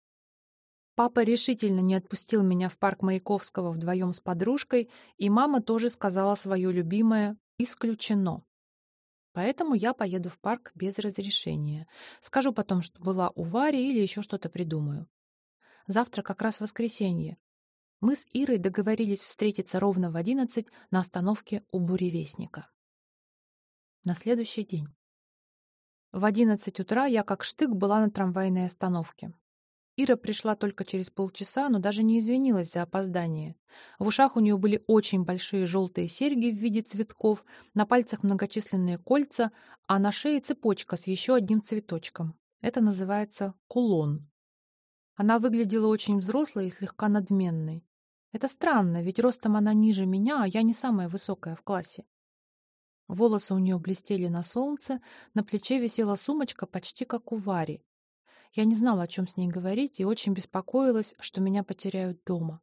Папа решительно не отпустил меня в парк Маяковского вдвоем с подружкой, и мама тоже сказала свое любимое «исключено». Поэтому я поеду в парк без разрешения. Скажу потом, что была у Вари или еще что-то придумаю. Завтра как раз воскресенье. Мы с Ирой договорились встретиться ровно в одиннадцать на остановке у буревестника. На следующий день. В одиннадцать утра я как штык была на трамвайной остановке. Ира пришла только через полчаса, но даже не извинилась за опоздание. В ушах у нее были очень большие желтые серьги в виде цветков, на пальцах многочисленные кольца, а на шее цепочка с еще одним цветочком. Это называется кулон. Она выглядела очень взрослой и слегка надменной. Это странно, ведь ростом она ниже меня, а я не самая высокая в классе. Волосы у нее блестели на солнце, на плече висела сумочка почти как у Вари. Я не знала, о чем с ней говорить, и очень беспокоилась, что меня потеряют дома.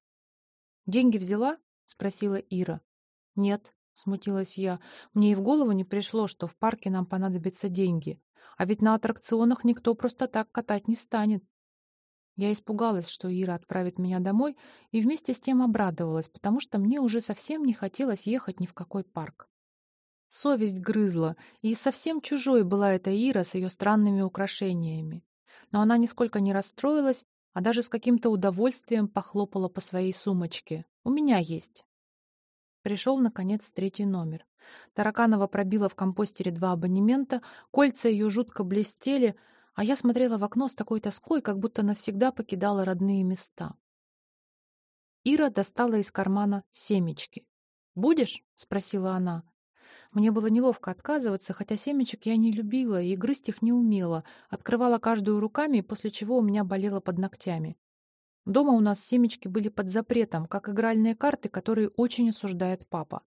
«Деньги взяла?» — спросила Ира. «Нет», — смутилась я. «Мне и в голову не пришло, что в парке нам понадобятся деньги. А ведь на аттракционах никто просто так катать не станет». Я испугалась, что Ира отправит меня домой, и вместе с тем обрадовалась, потому что мне уже совсем не хотелось ехать ни в какой парк. Совесть грызла, и совсем чужой была эта Ира с ее странными украшениями но она нисколько не расстроилась, а даже с каким-то удовольствием похлопала по своей сумочке. «У меня есть». Пришел, наконец, третий номер. Тараканова пробила в компостере два абонемента, кольца ее жутко блестели, а я смотрела в окно с такой тоской, как будто навсегда покидала родные места. Ира достала из кармана семечки. «Будешь?» — спросила она. Мне было неловко отказываться, хотя семечек я не любила и грызть их не умела. Открывала каждую руками, после чего у меня болело под ногтями. Дома у нас семечки были под запретом, как игральные карты, которые очень осуждает папа.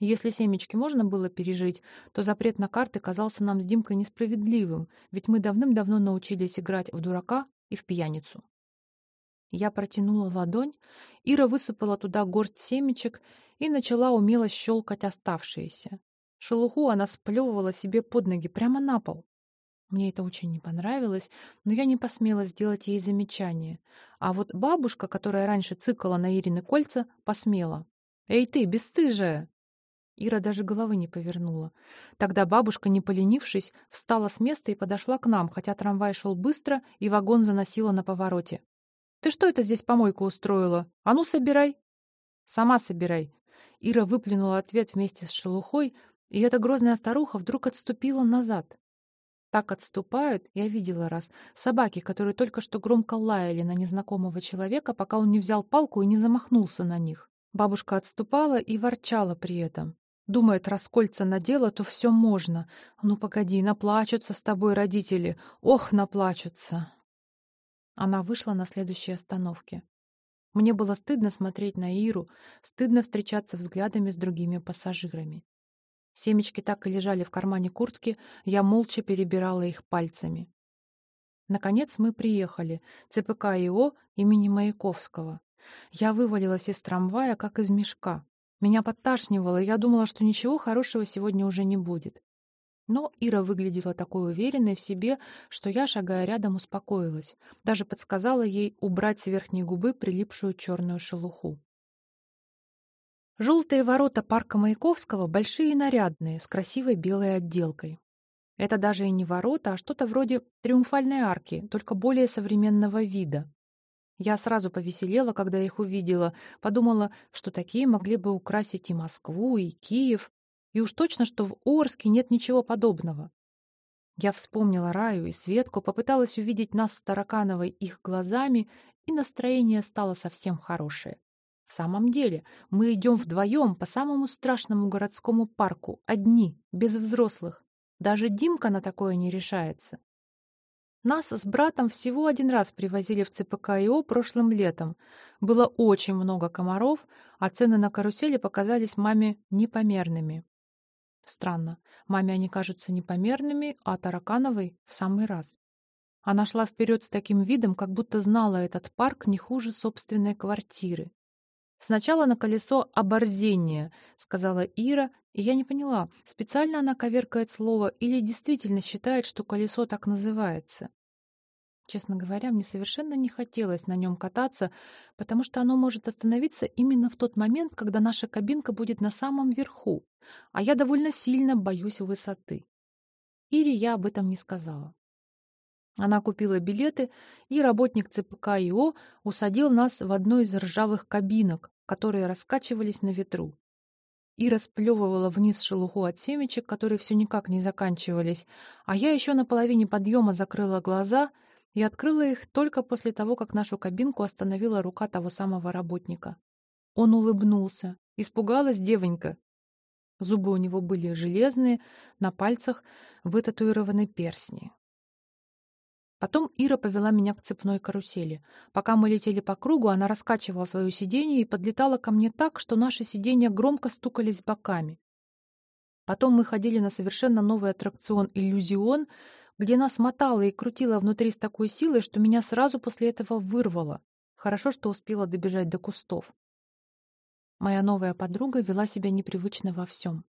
Если семечки можно было пережить, то запрет на карты казался нам с Димкой несправедливым, ведь мы давным-давно научились играть в дурака и в пьяницу. Я протянула ладонь, Ира высыпала туда горсть семечек и начала умело щелкать оставшиеся. Шелуху она сплевывала себе под ноги прямо на пол. Мне это очень не понравилось, но я не посмела сделать ей замечание. А вот бабушка, которая раньше цикала на Ирины кольца, посмела. «Эй ты, бесстыжая!» Ира даже головы не повернула. Тогда бабушка, не поленившись, встала с места и подошла к нам, хотя трамвай шел быстро и вагон заносила на повороте. «Ты что это здесь помойку устроила? А ну, собирай!» «Сама собирай!» Ира выплюнула ответ вместе с шелухой, и эта грозная старуха вдруг отступила назад. Так отступают, я видела раз, собаки, которые только что громко лаяли на незнакомого человека, пока он не взял палку и не замахнулся на них. Бабушка отступала и ворчала при этом. Думает, раскольца надела, то все можно. Ну, погоди, наплачутся с тобой родители. Ох, наплачутся. Она вышла на следующей остановке. Мне было стыдно смотреть на Иру, стыдно встречаться взглядами с другими пассажирами. Семечки так и лежали в кармане куртки, я молча перебирала их пальцами. Наконец мы приехали. ЦПК ИО имени Маяковского. Я вывалилась из трамвая, как из мешка. Меня подташнивало, я думала, что ничего хорошего сегодня уже не будет. Но Ира выглядела такой уверенной в себе, что я, шагая рядом, успокоилась. Даже подсказала ей убрать с верхней губы прилипшую черную шелуху. Желтые ворота парка Маяковского большие и нарядные, с красивой белой отделкой. Это даже и не ворота, а что-то вроде триумфальной арки, только более современного вида. Я сразу повеселела, когда их увидела, подумала, что такие могли бы украсить и Москву, и Киев, и уж точно, что в Орске нет ничего подобного. Я вспомнила Раю и Светку, попыталась увидеть нас с Таракановой их глазами, и настроение стало совсем хорошее. В самом деле, мы идем вдвоем по самому страшному городскому парку, одни, без взрослых. Даже Димка на такое не решается. Нас с братом всего один раз привозили в ЦПК ИО прошлым летом. Было очень много комаров, а цены на карусели показались маме непомерными. Странно, маме они кажутся непомерными, а Таракановой — в самый раз. Она шла вперед с таким видом, как будто знала этот парк не хуже собственной квартиры. «Сначала на колесо оборзения», — сказала Ира, и я не поняла, специально она коверкает слово или действительно считает, что колесо так называется. Честно говоря, мне совершенно не хотелось на нем кататься, потому что оно может остановиться именно в тот момент, когда наша кабинка будет на самом верху, а я довольно сильно боюсь высоты. Ире я об этом не сказала. Она купила билеты, и работник ЦПК ИО усадил нас в одну из ржавых кабинок, которые раскачивались на ветру. И расплевывала вниз шелуху от семечек, которые все никак не заканчивались, а я еще на половине подъема закрыла глаза и открыла их только после того, как нашу кабинку остановила рука того самого работника. Он улыбнулся. Испугалась девонька. Зубы у него были железные, на пальцах вытатуированы персни. Потом Ира повела меня к цепной карусели. Пока мы летели по кругу, она раскачивала свое сиденье и подлетала ко мне так, что наши сиденья громко стукались боками. Потом мы ходили на совершенно новый аттракцион «Иллюзион», где нас мотало и крутило внутри с такой силой, что меня сразу после этого вырвало. Хорошо, что успела добежать до кустов. Моя новая подруга вела себя непривычно во всем.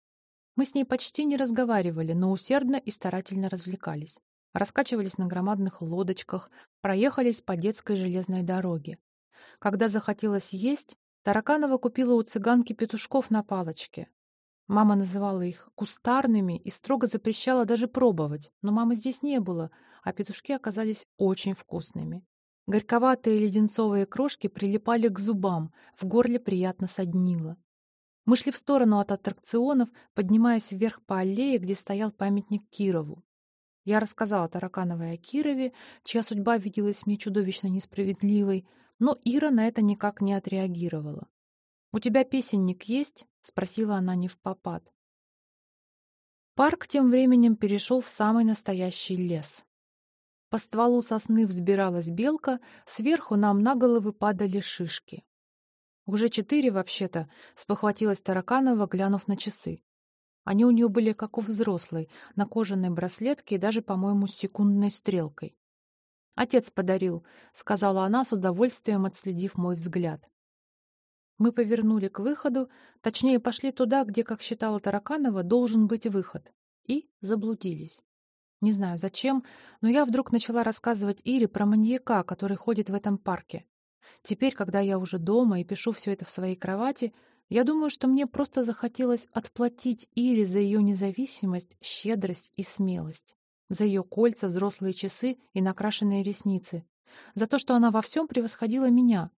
Мы с ней почти не разговаривали, но усердно и старательно развлекались раскачивались на громадных лодочках, проехались по детской железной дороге. Когда захотелось есть, Тараканова купила у цыганки петушков на палочке. Мама называла их кустарными и строго запрещала даже пробовать, но мамы здесь не было, а петушки оказались очень вкусными. Горьковатые леденцовые крошки прилипали к зубам, в горле приятно соднило. Мы шли в сторону от аттракционов, поднимаясь вверх по аллее, где стоял памятник Кирову. Я рассказала Таракановой о Кирове, чья судьба виделась мне чудовищно несправедливой, но Ира на это никак не отреагировала. «У тебя песенник есть?» — спросила она не в попад. Парк тем временем перешел в самый настоящий лес. По стволу сосны взбиралась белка, сверху нам на головы падали шишки. «Уже четыре, вообще-то», — спохватилась Тараканова, глянув на часы. Они у нее были как у взрослой, на кожаной браслетке и даже, по-моему, секундной стрелкой. «Отец подарил», — сказала она, с удовольствием отследив мой взгляд. Мы повернули к выходу, точнее, пошли туда, где, как считала Тараканова, должен быть выход, и заблудились. Не знаю зачем, но я вдруг начала рассказывать Ире про маньяка, который ходит в этом парке. Теперь, когда я уже дома и пишу все это в своей кровати, я думаю, что мне просто захотелось отплатить Ире за ее независимость, щедрость и смелость. За ее кольца, взрослые часы и накрашенные ресницы. За то, что она во всем превосходила меня.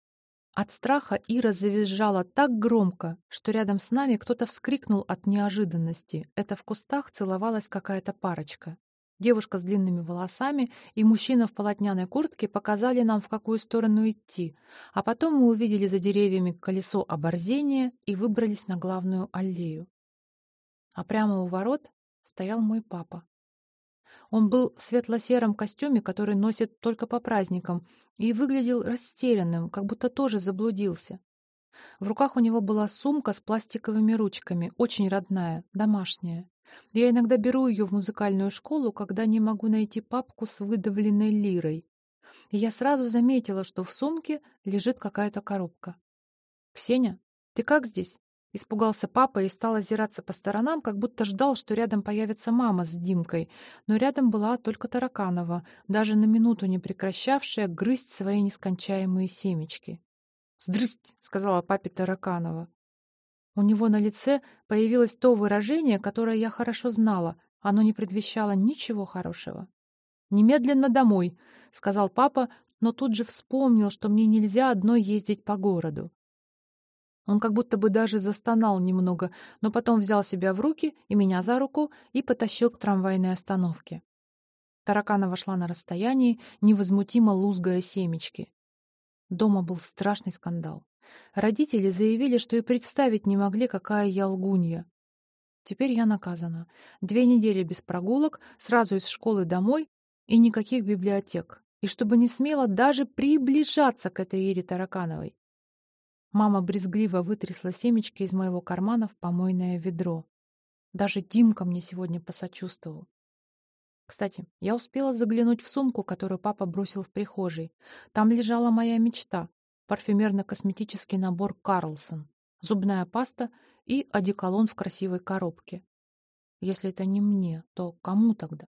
От страха Ира завизжала так громко, что рядом с нами кто-то вскрикнул от неожиданности. Это в кустах целовалась какая-то парочка. Девушка с длинными волосами и мужчина в полотняной куртке показали нам, в какую сторону идти, а потом мы увидели за деревьями колесо оборзения и выбрались на главную аллею. А прямо у ворот стоял мой папа. Он был в светло-сером костюме, который носит только по праздникам, и выглядел растерянным, как будто тоже заблудился. В руках у него была сумка с пластиковыми ручками, очень родная, домашняя. Я иногда беру ее в музыкальную школу, когда не могу найти папку с выдавленной лирой. И я сразу заметила, что в сумке лежит какая-то коробка. «Ксения, ты как здесь?» Испугался папа и стал озираться по сторонам, как будто ждал, что рядом появится мама с Димкой. Но рядом была только Тараканова, даже на минуту не прекращавшая грызть свои нескончаемые семечки. «Сдрысть!» — сказала папе Тараканова. У него на лице появилось то выражение, которое я хорошо знала. Оно не предвещало ничего хорошего. «Немедленно домой», — сказал папа, но тут же вспомнил, что мне нельзя одной ездить по городу. Он как будто бы даже застонал немного, но потом взял себя в руки и меня за руку и потащил к трамвайной остановке. Таракана вошла на расстоянии, невозмутимо лузгая семечки. Дома был страшный скандал. Родители заявили, что и представить не могли, какая я лгунья. Теперь я наказана. Две недели без прогулок, сразу из школы домой и никаких библиотек. И чтобы не смело даже приближаться к этой Ире Таракановой. Мама брезгливо вытрясла семечки из моего кармана в помойное ведро. Даже Димка мне сегодня посочувствовал. Кстати, я успела заглянуть в сумку, которую папа бросил в прихожей. Там лежала моя мечта — парфюмерно-косметический набор «Карлсон», зубная паста и одеколон в красивой коробке. Если это не мне, то кому тогда?